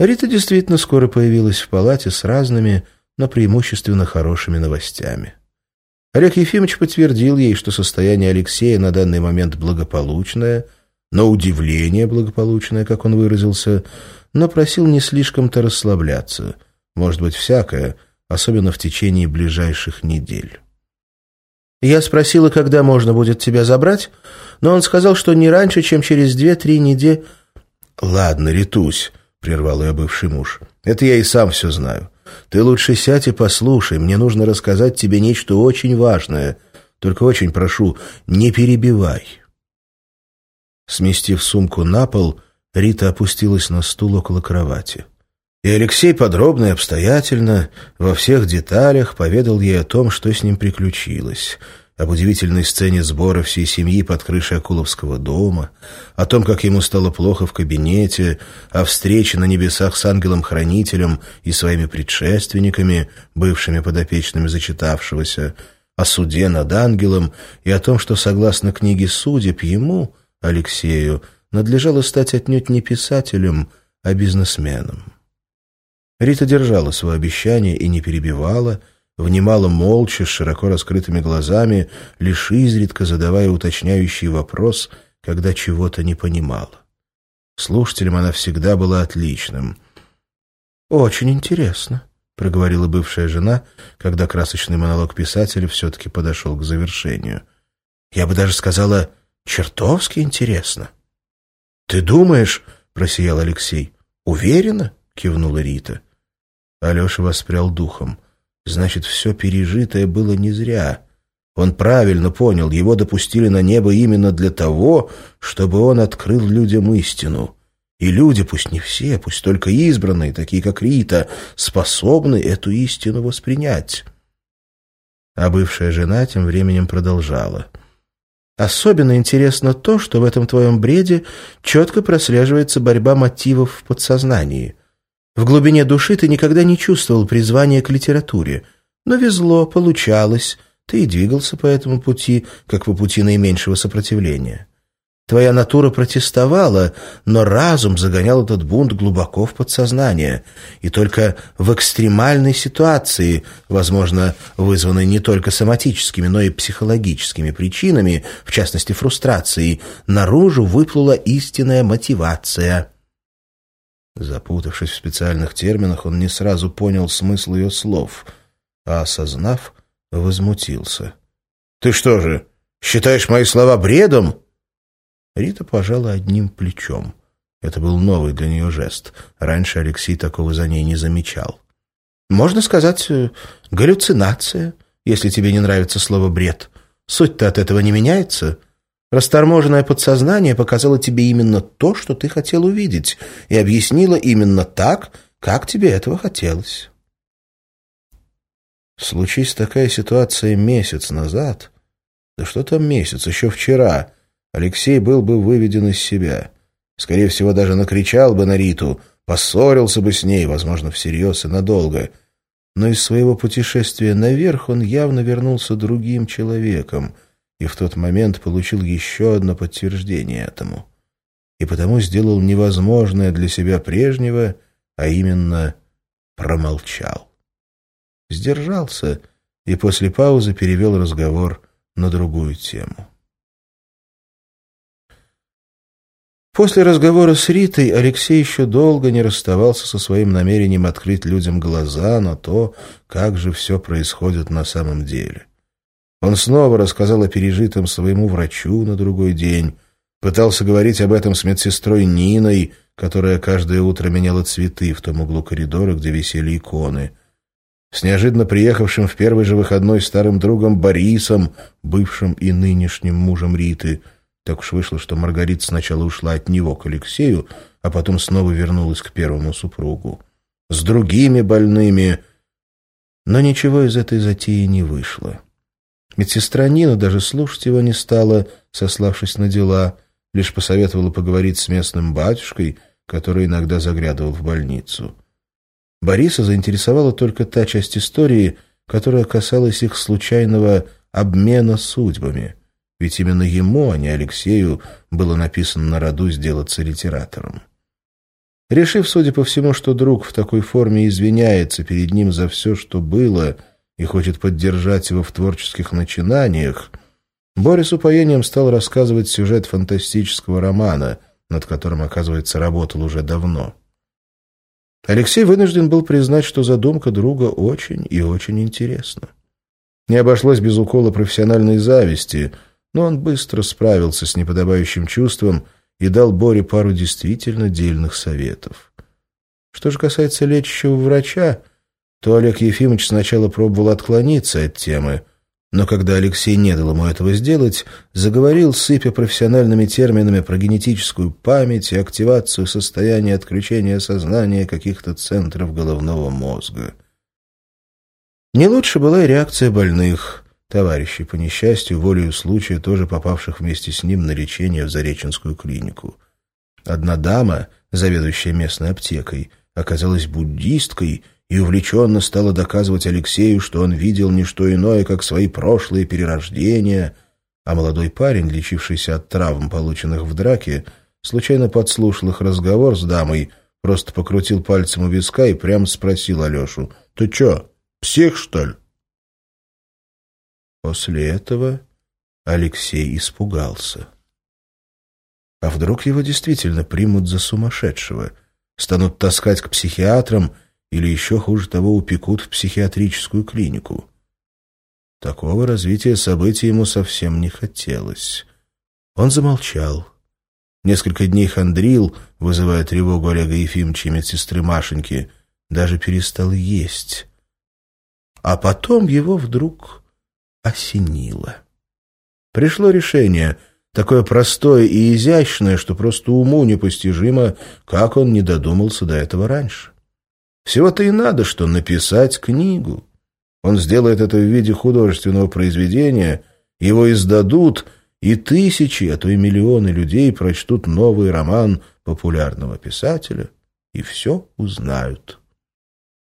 Рита действительно скоро появилась в палате с разными, но преимущественно хорошими новостями. Олег Ефимович подтвердил ей, что состояние Алексея на данный момент благополучное, но удивление благополучное, как он выразился, но просил не слишком-то расслабляться, может быть, всякое, особенно в течение ближайших недель. Я спросила, когда можно будет тебя забрать, но он сказал, что не раньше, чем через две-три недели... «Ладно, Ритусь», — прервал ее бывший муж. «Это я и сам все знаю. Ты лучше сядь и послушай. Мне нужно рассказать тебе нечто очень важное. Только очень прошу, не перебивай». Сместив сумку на пол, Рита опустилась на стул около кровати. И Алексей подробно и обстоятельно, во всех деталях поведал ей о том, что с ним приключилось — об удивительной сцене сбора всей семьи под крышей Акуловского дома, о том, как ему стало плохо в кабинете, о встрече на небесах с ангелом-хранителем и своими предшественниками, бывшими подопечными зачитавшегося, о суде над ангелом и о том, что, согласно книге судеб, ему, Алексею, надлежало стать отнюдь не писателем, а бизнесменом. Рита держала свое обещание и не перебивала, внимала молча, с широко раскрытыми глазами, лишь изредка задавая уточняющий вопрос, когда чего-то не понимала. Слушателем она всегда была отличным. «Очень интересно», — проговорила бывшая жена, когда красочный монолог писателя все-таки подошел к завершению. «Я бы даже сказала, чертовски интересно». «Ты думаешь?» — просиял Алексей. «Уверена?» — кивнула Рита. Алеша воспрял духом — Значит, все пережитое было не зря. Он правильно понял, его допустили на небо именно для того, чтобы он открыл людям истину. И люди, пусть не все, пусть только избранные, такие как Рита, способны эту истину воспринять. А бывшая жена тем временем продолжала. Особенно интересно то, что в этом твоем бреде четко прослеживается борьба мотивов в подсознании. В глубине души ты никогда не чувствовал призвания к литературе. Но везло, получалось. Ты и двигался по этому пути, как по пути наименьшего сопротивления. Твоя натура протестовала, но разум загонял этот бунт глубоко в подсознание. И только в экстремальной ситуации, возможно, вызванной не только соматическими, но и психологическими причинами, в частности фрустрацией, наружу выплыла истинная мотивация – Запутавшись в специальных терминах, он не сразу понял смысл ее слов, а, осознав, возмутился. «Ты что же, считаешь мои слова бредом?» Рита пожала одним плечом. Это был новый для нее жест. Раньше Алексей такого за ней не замечал. «Можно сказать, э, галлюцинация, если тебе не нравится слово «бред». Суть-то от этого не меняется». Расторможенное подсознание показало тебе именно то, что ты хотел увидеть, и объяснило именно так, как тебе этого хотелось. Случись такая ситуация месяц назад, да что там месяц, еще вчера, Алексей был бы выведен из себя. Скорее всего, даже накричал бы на Риту, поссорился бы с ней, возможно, всерьез и надолго. Но из своего путешествия наверх он явно вернулся другим человеком — и в тот момент получил еще одно подтверждение этому. И потому сделал невозможное для себя прежнего, а именно промолчал. Сдержался и после паузы перевел разговор на другую тему. После разговора с Ритой Алексей еще долго не расставался со своим намерением открыть людям глаза на то, как же все происходит на самом деле. Он снова рассказал о пережитом своему врачу на другой день, пытался говорить об этом с медсестрой Ниной, которая каждое утро меняла цветы в том углу коридора, где висели иконы, с неожиданно приехавшим в первый же выходной старым другом Борисом, бывшим и нынешним мужем Риты. Так уж вышло, что Маргарита сначала ушла от него к Алексею, а потом снова вернулась к первому супругу. С другими больными... Но ничего из этой затеи не вышло. Медсестра Нина даже слушать его не стала, сославшись на дела, лишь посоветовала поговорить с местным батюшкой, который иногда заглядывал в больницу. Бориса заинтересовала только та часть истории, которая касалась их случайного обмена судьбами, ведь именно ему, а не Алексею, было написано на роду сделаться литератором. Решив, судя по всему, что друг в такой форме извиняется перед ним за все, что было, и хочет поддержать его в творческих начинаниях, Борис с упоением стал рассказывать сюжет фантастического романа, над которым, оказывается, работал уже давно. Алексей вынужден был признать, что задумка друга очень и очень интересна. Не обошлось без укола профессиональной зависти, но он быстро справился с неподобающим чувством и дал Боре пару действительно дельных советов. Что же касается лечащего врача, то Олег Ефимович сначала пробовал отклониться от темы, но когда Алексей не дал ему этого сделать, заговорил, сыпя профессиональными терминами про генетическую память и активацию состояния отключения сознания каких-то центров головного мозга. Не лучше была и реакция больных, товарищей, по несчастью, волею случая, тоже попавших вместе с ним на лечение в Зареченскую клинику. Одна дама, заведующая местной аптекой, оказалась буддисткой и увлеченно стала доказывать Алексею, что он видел не что иное, как свои прошлые перерождения, а молодой парень, лечившийся от травм, полученных в драке, случайно подслушал их разговор с дамой, просто покрутил пальцем у виска и прямо спросил Алешу, «Ты чё, псих, что ли?» После этого Алексей испугался. А вдруг его действительно примут за сумасшедшего, станут таскать к психиатрам или еще хуже того упекут в психиатрическую клинику? Такого развития событий ему совсем не хотелось. Он замолчал. Несколько дней хандрил, вызывая тревогу Олега Ефимовича и медсестры Машеньки, даже перестал есть. А потом его вдруг осенило. Пришло решение, такое простое и изящное, что просто уму непостижимо, как он не додумался до этого раньше. Всего-то и надо, что написать книгу. Он сделает это в виде художественного произведения, его издадут, и тысячи, а то и миллионы людей прочтут новый роман популярного писателя и все узнают.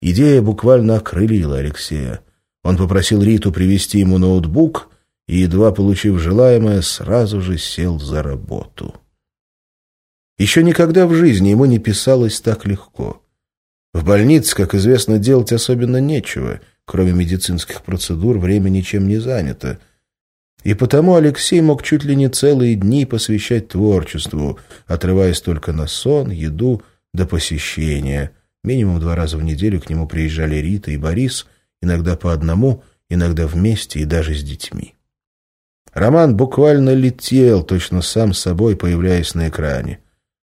Идея буквально окрылила Алексея. Он попросил Риту привезти ему ноутбук и, едва получив желаемое, сразу же сел за работу. Еще никогда в жизни ему не писалось так легко. В больнице, как известно, делать особенно нечего, кроме медицинских процедур, время ничем не занято. И потому Алексей мог чуть ли не целые дни посвящать творчеству, отрываясь только на сон, еду до посещения. Минимум два раза в неделю к нему приезжали Рита и Борис — иногда по одному, иногда вместе и даже с детьми. Роман буквально летел, точно сам собой появляясь на экране.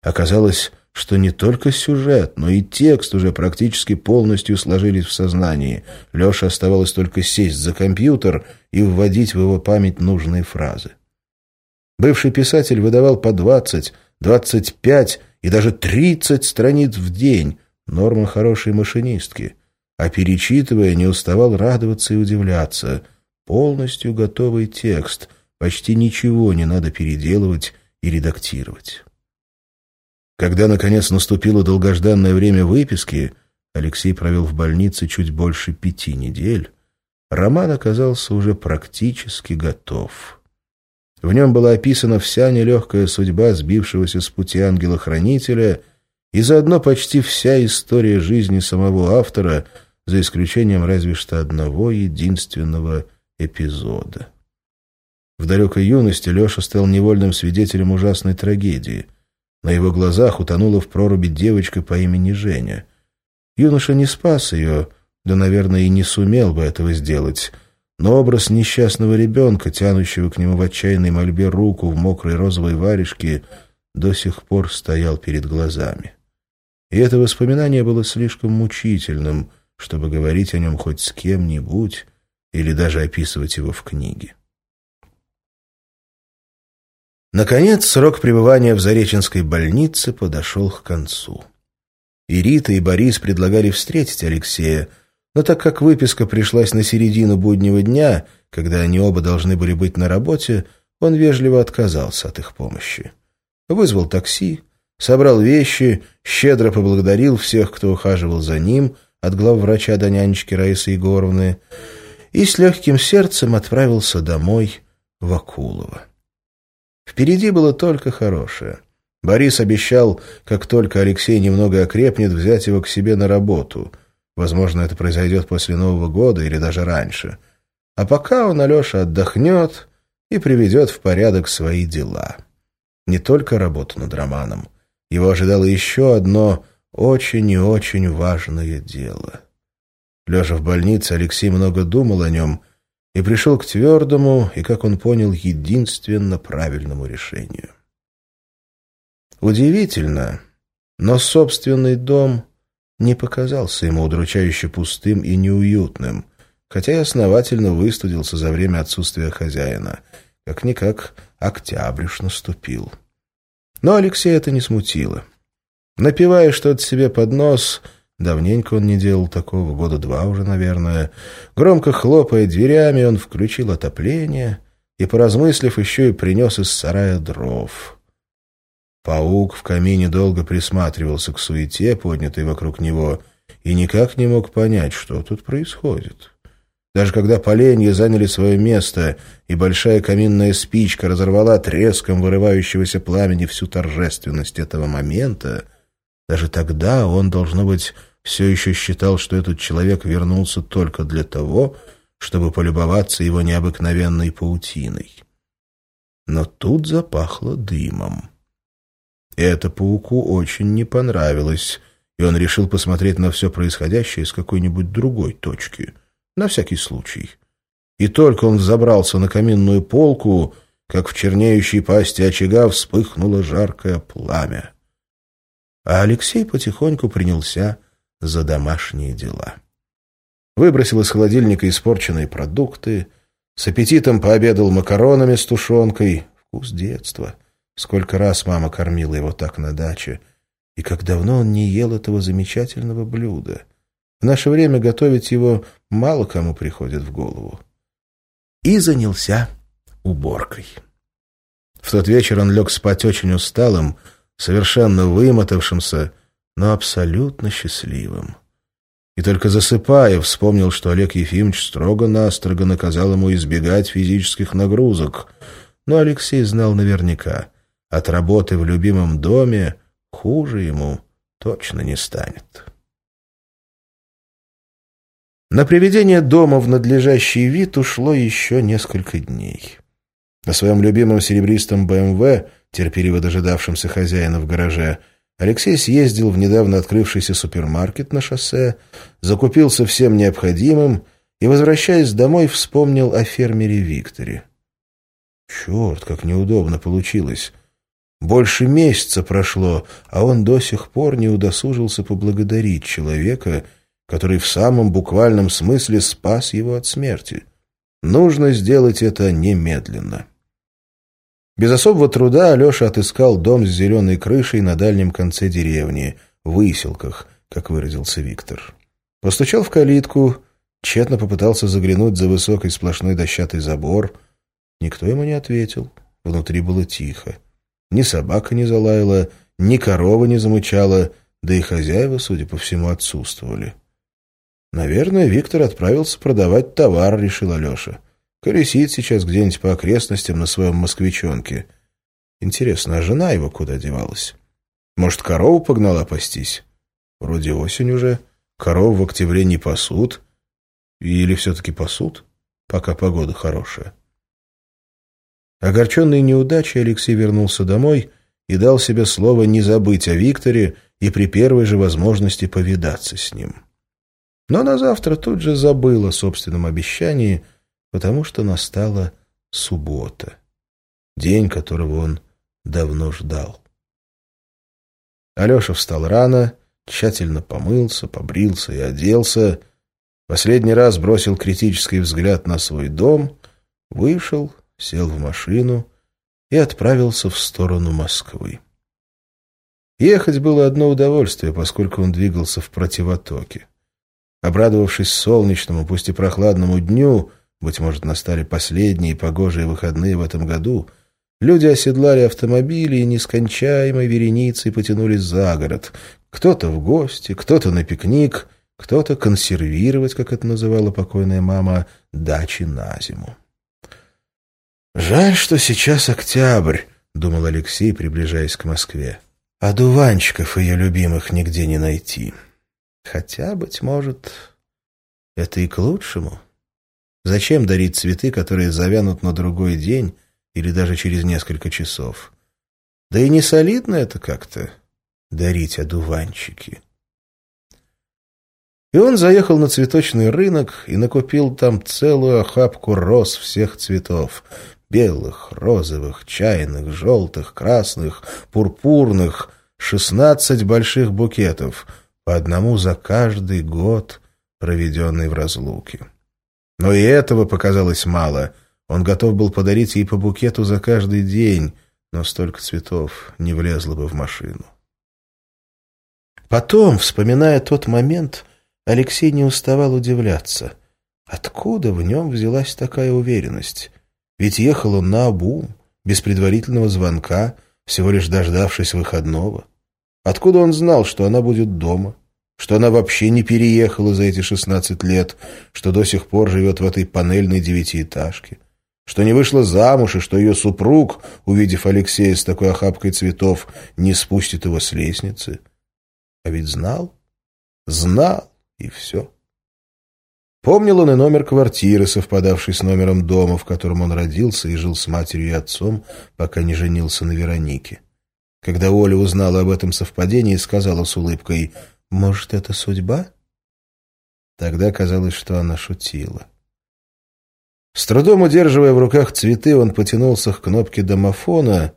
Оказалось, что не только сюжет, но и текст уже практически полностью сложились в сознании. Леше оставалось только сесть за компьютер и вводить в его память нужные фразы. Бывший писатель выдавал по 20, 25 и даже 30 страниц в день, норма хорошей машинистки — а перечитывая, не уставал радоваться и удивляться. Полностью готовый текст, почти ничего не надо переделывать и редактировать. Когда, наконец, наступило долгожданное время выписки, Алексей провел в больнице чуть больше пяти недель, роман оказался уже практически готов. В нем была описана вся нелегкая судьба сбившегося с пути ангела-хранителя и заодно почти вся история жизни самого автора — за исключением разве что одного единственного эпизода. В далекой юности Леша стал невольным свидетелем ужасной трагедии. На его глазах утонула в проруби девочка по имени Женя. Юноша не спас ее, да, наверное, и не сумел бы этого сделать, но образ несчастного ребенка, тянущего к нему в отчаянной мольбе руку в мокрой розовой варежке, до сих пор стоял перед глазами. И это воспоминание было слишком мучительным — чтобы говорить о нем хоть с кем-нибудь или даже описывать его в книге. Наконец, срок пребывания в Зареченской больнице подошел к концу. И Рита, и Борис предлагали встретить Алексея, но так как выписка пришлась на середину буднего дня, когда они оба должны были быть на работе, он вежливо отказался от их помощи. Вызвал такси, собрал вещи, щедро поблагодарил всех, кто ухаживал за ним, от главврача до нянечки Раисы Егоровны, и с легким сердцем отправился домой в Акулово. Впереди было только хорошее. Борис обещал, как только Алексей немного окрепнет, взять его к себе на работу. Возможно, это произойдет после Нового года или даже раньше. А пока он, Алеша, отдохнет и приведет в порядок свои дела. Не только работу над романом. Его ожидало еще одно очень и очень важное дело. Лежа в больнице, Алексей много думал о нем и пришел к твердому и, как он понял, единственно правильному решению. Удивительно, но собственный дом не показался ему удручающе пустым и неуютным, хотя и основательно выстудился за время отсутствия хозяина. Как-никак октябрь уж наступил. Но Алексея это не смутило. Напивая что-то себе под нос, давненько он не делал такого, года два уже, наверное, громко хлопая дверями, он включил отопление и, поразмыслив, еще и принес из сарая дров. Паук в камине долго присматривался к суете, поднятой вокруг него, и никак не мог понять, что тут происходит. Даже когда поленья заняли свое место, и большая каминная спичка разорвала треском вырывающегося пламени всю торжественность этого момента, даже тогда он, должно быть, все еще считал, что этот человек вернулся только для того, чтобы полюбоваться его необыкновенной паутиной. Но тут запахло дымом. Это пауку очень не понравилось, и он решил посмотреть на все происходящее с какой-нибудь другой точки, на всякий случай. И только он забрался на каминную полку, как в чернеющей пасти очага вспыхнуло жаркое пламя. А Алексей потихоньку принялся за домашние дела. Выбросил из холодильника испорченные продукты, с аппетитом пообедал макаронами с тушенкой. Вкус детства — Сколько раз мама кормила его так на даче, и как давно он не ел этого замечательного блюда. В наше время готовить его мало кому приходит в голову. И занялся уборкой. В тот вечер он лег спать очень усталым, совершенно вымотавшимся, но абсолютно счастливым. И только засыпая, вспомнил, что Олег Ефимович строго-настрого наказал ему избегать физических нагрузок. Но Алексей знал наверняка от работы в любимом доме хуже ему точно не станет. На приведение дома в надлежащий вид ушло еще несколько дней. На своем любимом серебристом БМВ, терпеливо дожидавшемся хозяина в гараже, Алексей съездил в недавно открывшийся супермаркет на шоссе, закупился всем необходимым и, возвращаясь домой, вспомнил о фермере Викторе. Черт, как неудобно получилось. Больше месяца прошло, а он до сих пор не удосужился поблагодарить человека, который в самом буквальном смысле спас его от смерти. Нужно сделать это немедленно. Без особого труда Алеша отыскал дом с зеленой крышей на дальнем конце деревни, в выселках, как выразился Виктор. Постучал в калитку, тщетно попытался заглянуть за высокий сплошной дощатый забор. Никто ему не ответил. Внутри было тихо. Ни собака не залаяла, ни корова не замычала, да и хозяева, судя по всему, отсутствовали. «Наверное, Виктор отправился продавать товар», — решил Алеша. «Колесит сейчас где-нибудь по окрестностям на своем москвичонке. Интересно, а жена его куда девалась? Может, корову погнала пастись? Вроде осень уже. Коров в октябре не пасут. Или все-таки пасут, пока погода хорошая?» Огорченный неудачей, Алексей вернулся домой и дал себе слово не забыть о Викторе и при первой же возможности повидаться с ним. Но на завтра тут же забыл о собственном обещании, потому что настала суббота, день, которого он давно ждал. Алеша встал рано, тщательно помылся, побрился и оделся, последний раз бросил критический взгляд на свой дом, вышел сел в машину и отправился в сторону Москвы. Ехать было одно удовольствие, поскольку он двигался в противотоке. Обрадовавшись солнечному, пусть и прохладному дню, быть может, настали последние погожие выходные в этом году, люди оседлали автомобили и нескончаемой вереницей потянулись за город. Кто-то в гости, кто-то на пикник, кто-то консервировать, как это называла покойная мама, дачи на зиму. «Жаль, что сейчас октябрь», — думал Алексей, приближаясь к Москве. А дуванчиков ее любимых нигде не найти. Хотя, быть может, это и к лучшему. Зачем дарить цветы, которые завянут на другой день или даже через несколько часов? Да и не солидно это как-то — дарить одуванчики. И он заехал на цветочный рынок и накупил там целую охапку роз всех цветов — белых, розовых, чайных, желтых, красных, пурпурных, шестнадцать больших букетов, по одному за каждый год, проведенный в разлуке. Но и этого показалось мало. Он готов был подарить ей по букету за каждый день, но столько цветов не влезло бы в машину. Потом, вспоминая тот момент, Алексей не уставал удивляться. Откуда в нем взялась такая уверенность? Ведь ехал он на обум, без предварительного звонка, всего лишь дождавшись выходного. Откуда он знал, что она будет дома? Что она вообще не переехала за эти шестнадцать лет, что до сих пор живет в этой панельной девятиэтажке? Что не вышла замуж, и что ее супруг, увидев Алексея с такой охапкой цветов, не спустит его с лестницы? А ведь знал, знал, и все. Помнил он и номер квартиры, совпадавший с номером дома, в котором он родился и жил с матерью и отцом, пока не женился на Веронике. Когда Оля узнала об этом совпадении, сказала с улыбкой, «Может, это судьба?» Тогда казалось, что она шутила. С трудом удерживая в руках цветы, он потянулся к кнопке домофона,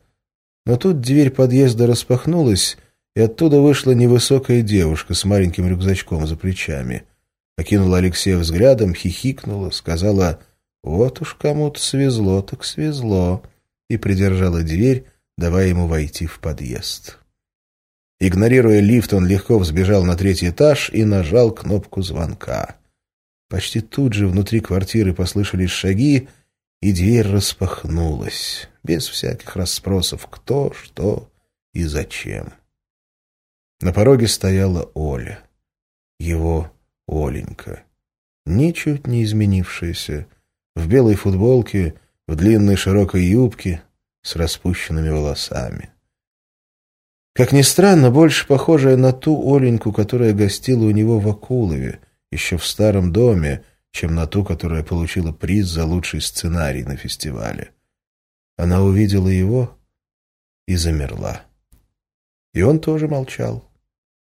но тут дверь подъезда распахнулась, и оттуда вышла невысокая девушка с маленьким рюкзачком за плечами — окинула Алексея взглядом, хихикнула, сказала «Вот уж кому-то свезло, так свезло», и придержала дверь, давая ему войти в подъезд. Игнорируя лифт, он легко взбежал на третий этаж и нажал кнопку звонка. Почти тут же внутри квартиры послышались шаги, и дверь распахнулась, без всяких расспросов кто, что и зачем. На пороге стояла Оля, его Оленька. Ничуть не изменившаяся, в белой футболке, в длинной широкой юбке, с распущенными волосами. Как ни странно, больше похожая на ту Оленьку, которая гостила у него в Акулове, еще в старом доме, чем на ту, которая получила приз за лучший сценарий на фестивале. Она увидела его и замерла. И он тоже молчал,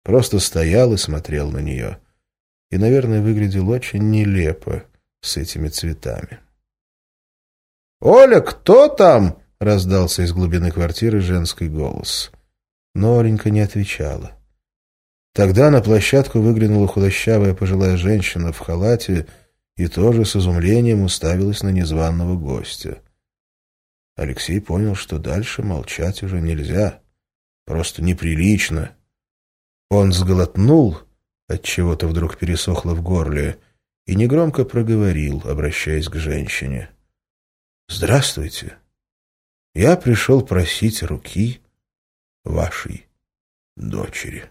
просто стоял и смотрел на нее и, наверное, выглядел очень нелепо с этими цветами. «Оля, кто там?» — раздался из глубины квартиры женский голос. Но Оленька не отвечала. Тогда на площадку выглянула худощавая пожилая женщина в халате и тоже с изумлением уставилась на незваного гостя. Алексей понял, что дальше молчать уже нельзя. Просто неприлично. Он сглотнул от чего то вдруг пересохло в горле, и негромко проговорил, обращаясь к женщине. «Здравствуйте. Я пришел просить руки вашей дочери».